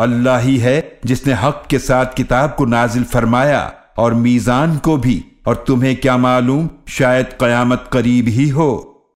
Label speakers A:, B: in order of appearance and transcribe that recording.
A: अल्लाह ही है जिसने हक के साथ किताब को नाजिल फरमाया और मीजान को भी। और तुम्हें क्या मालूम, शायद कयामत करीब ही हो।